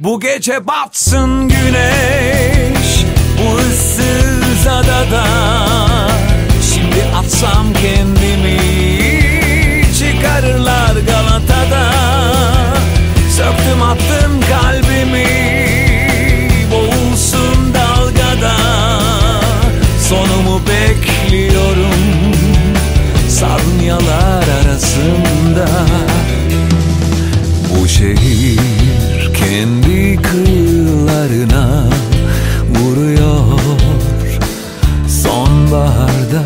Bu gece batsın güneş Bu ıssız adada. Şimdi atsam kendimi Çıkarırlar Galata'da. Söktüm attım kalbimi Boğulsun dalgada. Sonumu bekliyorum Sarnyalar arasında. Bu şehir kendi kıyılarına vuruyor. Sonbaharda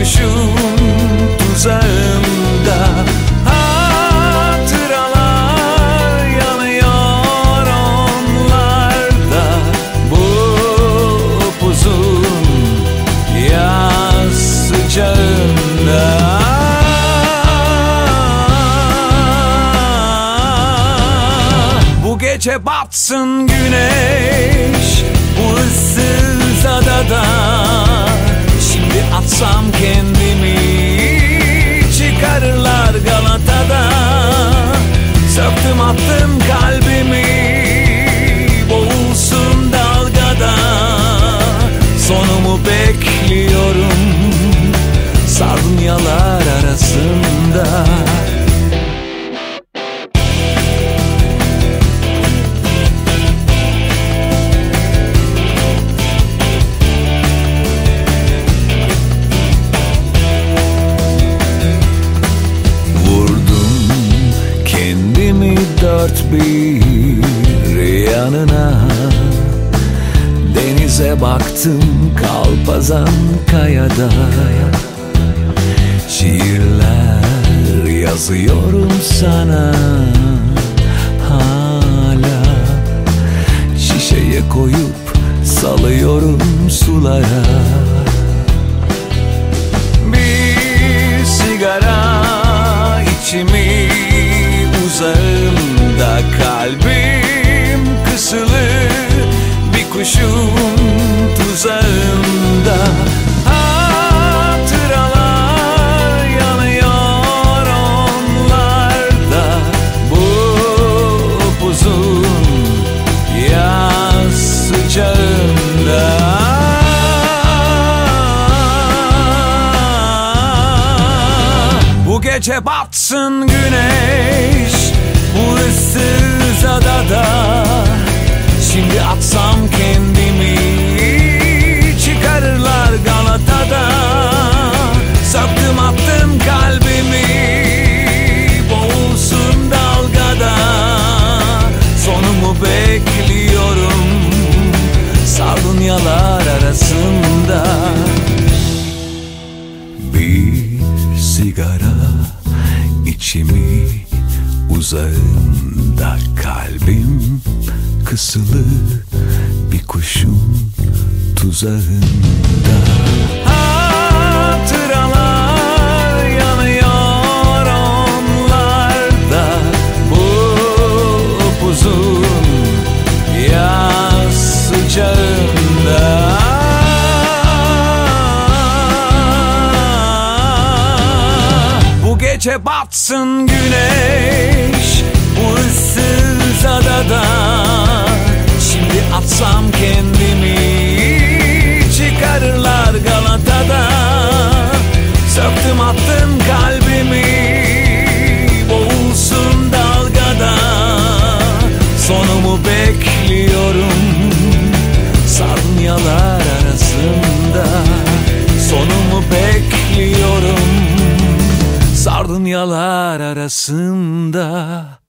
bir kuşun tuzağında Hatıralar yanıyor onlarda. Bu upuzun yaz sıcağında. Bu gece batsın güneş Bu ıssız adada Sardunyalar arasında. Vurdum kendimi dört bir yanına Denize baktım kalpazan kayada Şiirler yazıyorum sana. Hala Şişeye koyup salıyorum sulara gece batsın güneş içimi uzağında kalbim kısılı bir kuşun tuzağında gece batsın güneş Bu ıssız adada Sardunyalar arasında